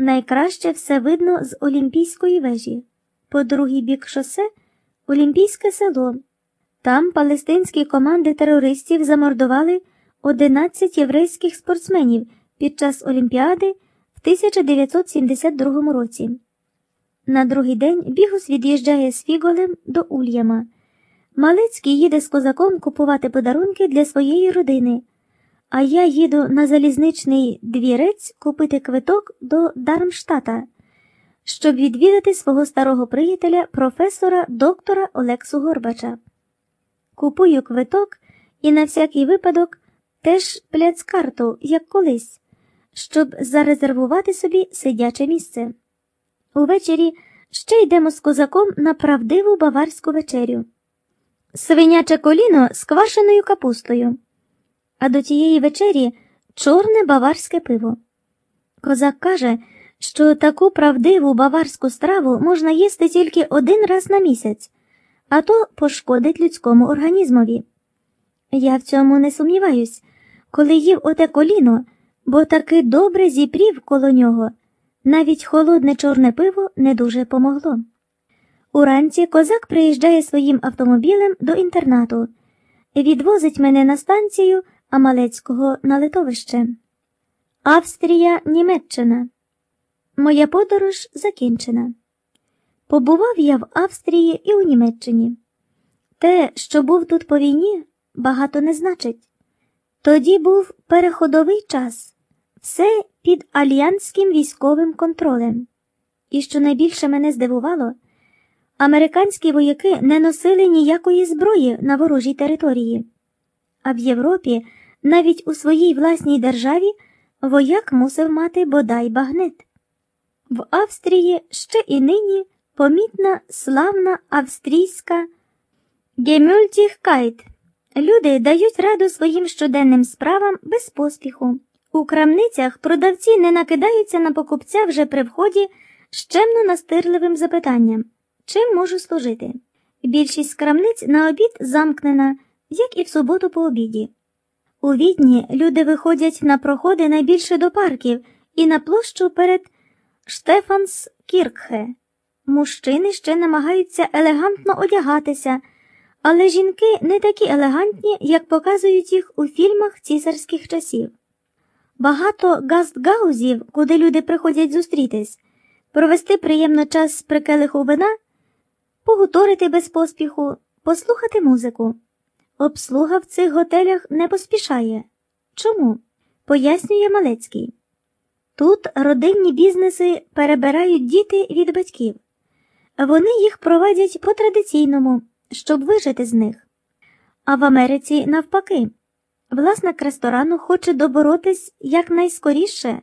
найкраще все видно з Олімпійської вежі, по другий бік шосе Олімпійське село. Там палестинські команди терористів замордували 11 єврейських спортсменів під час Олімпіади в 1972 році. На другий день бігус від'їжджає з Фіголем до Ульяма. Малецький їде з козаком купувати подарунки для своєї родини, а я їду на залізничний двірець купити квиток до Дармштата, щоб відвідати свого старого приятеля, професора доктора Олексу Горбача. Купую квиток і на всякий випадок теж пляцкарту, як колись, щоб зарезервувати собі сидяче місце. Увечері ще йдемо з козаком на правдиву баварську вечерю. Свиняче коліно з квашеною капустою, а до тієї вечері чорне баварське пиво. Козак каже, що таку правдиву баварську страву можна їсти тільки один раз на місяць, а то пошкодить людському організмові. Я в цьому не сумніваюсь, коли їв оте коліно, бо таки добре зіпрів коло нього. Навіть холодне чорне пиво не дуже помогло. Уранці козак приїжджає своїм автомобілем до інтернату, відвозить мене на станцію Амалецького на литовище. Австрія, Німеччина. Моя подорож закінчена. Побував я в Австрії і у Німеччині. Те, що був тут по війні, багато не значить. Тоді був переходовий час, все під альянським військовим контролем. І що найбільше мене здивувало, американські вояки не носили ніякої зброї на ворожій території, а в Європі, навіть у своїй власній державі, вояк мусив мати бодай багнет. В Австрії ще і нині помітна славна австрійська Gemütlichkeit. Люди дають раду своїм щоденним справам без поспіху. У крамницях продавці не накидаються на покупця вже при вході з чемно настирливим запитанням чим можу служити. Більшість крамниць на обід замкнена, як і в суботу по обіді. У відні люди виходять на проходи найбільше до парків і на площу перед Штефанс Кіркхе. Мужчини ще намагаються елегантно одягатися, але жінки не такі елегантні, як показують їх у фільмах цісарських часів. Багато гастгаузів, куди люди приходять зустрітись, провести приємно час з прикелиху вина, погуторити без поспіху, послухати музику. Обслуга в цих готелях не поспішає. Чому? Пояснює Малецький. Тут родинні бізнеси перебирають діти від батьків. Вони їх проводять по традиційному, щоб вижити з них. А в Америці навпаки. Власник ресторану хоче доборотись якнайскоріше,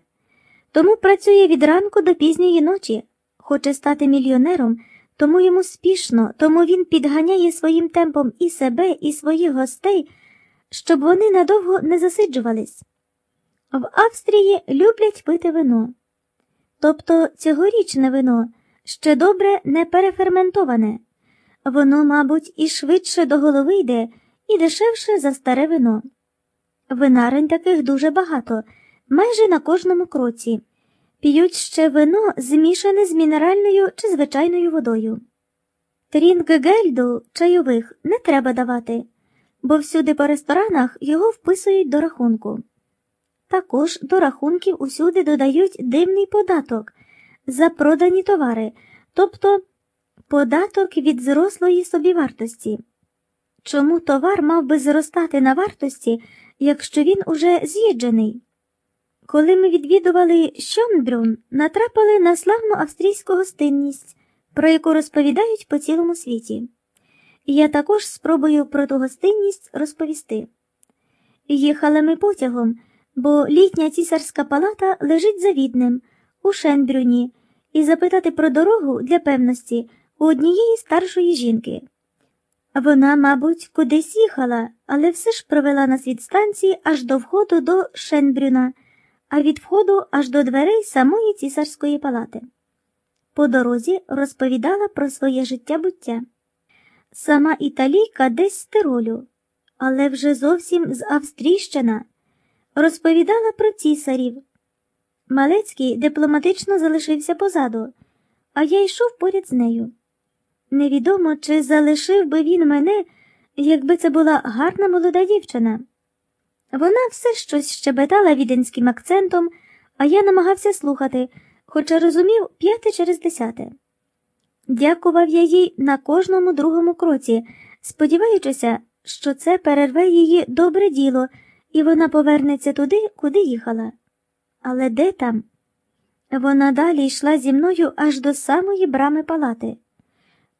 тому працює від ранку до пізньої ночі, хоче стати мільйонером, тому йому спішно, тому він підганяє своїм темпом і себе, і своїх гостей, щоб вони надовго не засиджувались. В Австрії люблять пити вино. Тобто цьогорічне вино ще добре не переферментоване, воно, мабуть, і швидше до голови йде, і дешевше за старе вино. Винарень таких дуже багато, майже на кожному кроці. П'ють ще вино, змішане з мінеральною чи звичайною водою. Trinkgeld у чайових не треба давати, бо всюди по ресторанах його вписують до рахунку. Також до рахунків усюди додають дивний податок за продані товари, тобто податок від зрослої собівартості. Чому товар мав би зростати на вартості, якщо він уже з'їджений? Коли ми відвідували Щонбрюн, натрапили на славну австрійську гостинність, про яку розповідають по цілому світі. Я також спробую про ту гостинність розповісти. Їхали ми потягом, бо літня цісарська палата лежить за Віднем, у Шенбрюні, і запитати про дорогу для певності у однієї старшої жінки. Вона, мабуть, кудись їхала, але все ж провела нас від станції аж до входу до Шенбрюна, а від входу аж до дверей самої цісарської палати. По дорозі розповідала про своє життя буття. Сама італійка десь з Тиролю, але вже зовсім з Австрійщина, розповідала про цісарів. Малецький дипломатично залишився позаду, а я йшов поряд з нею. Невідомо, чи залишив би він мене, якби це була гарна молода дівчина. Вона все щось щебетала віденським акцентом, а я намагався слухати, хоча розумів п'яте через десяте. Дякував я їй на кожному другому кроці, сподіваючися, що це перерве її добре діло, і вона повернеться туди, куди їхала. Але де там? Вона далі йшла зі мною аж до самої брами палати.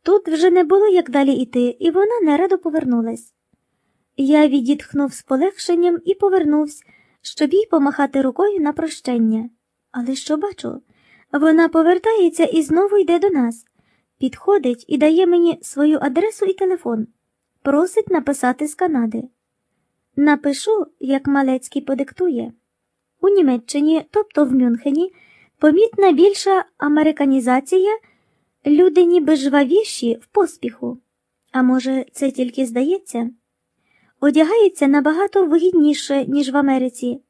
Тут вже не було як далі йти, і вона нерадо повернулась. Я відітхнув з полегшенням і повернувся, щоб їй помахати рукою на прощення. Але що бачу? Вона повертається і знову йде до нас, підходить і дає мені свою адресу і телефон, просить написати з Канади. Напишу, як Малецький подиктує. У Німеччині, тобто в Мюнхені, помітна більша американізація, люди ніби жвавіші в поспіху. А може, це тільки здається? Одягається набагато вигідніше, ніж в Америці.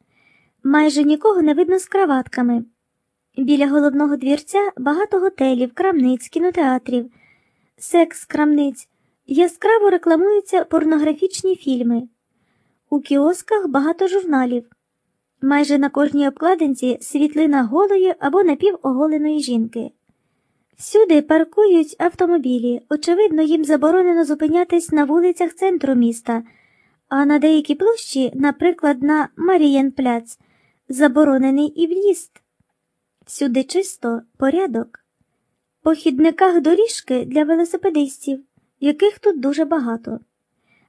Майже нікого не видно з краватками. Біля головного двірця багато готелів, крамниць, кінотеатрів, секс-крамниць, яскраво рекламуються порнографічні фільми. У кіосках багато журналів. Майже на кожній обкладинці світлина голої або напівоголеної жінки. Всюди паркують автомобілі, очевидно, їм заборонено зупинятись на вулицях центру міста, а на деякі площі, наприклад, на Марієнпляц, заборонений і в'їзд. Всюди чисто, порядок. По хідниках доріжки для велосипедистів, яких тут дуже багато.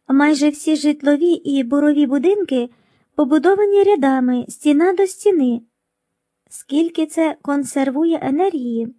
Майже всі житлові і бурові будинки побудовані рядами стіна до стіни. Скільки це консервує енергії?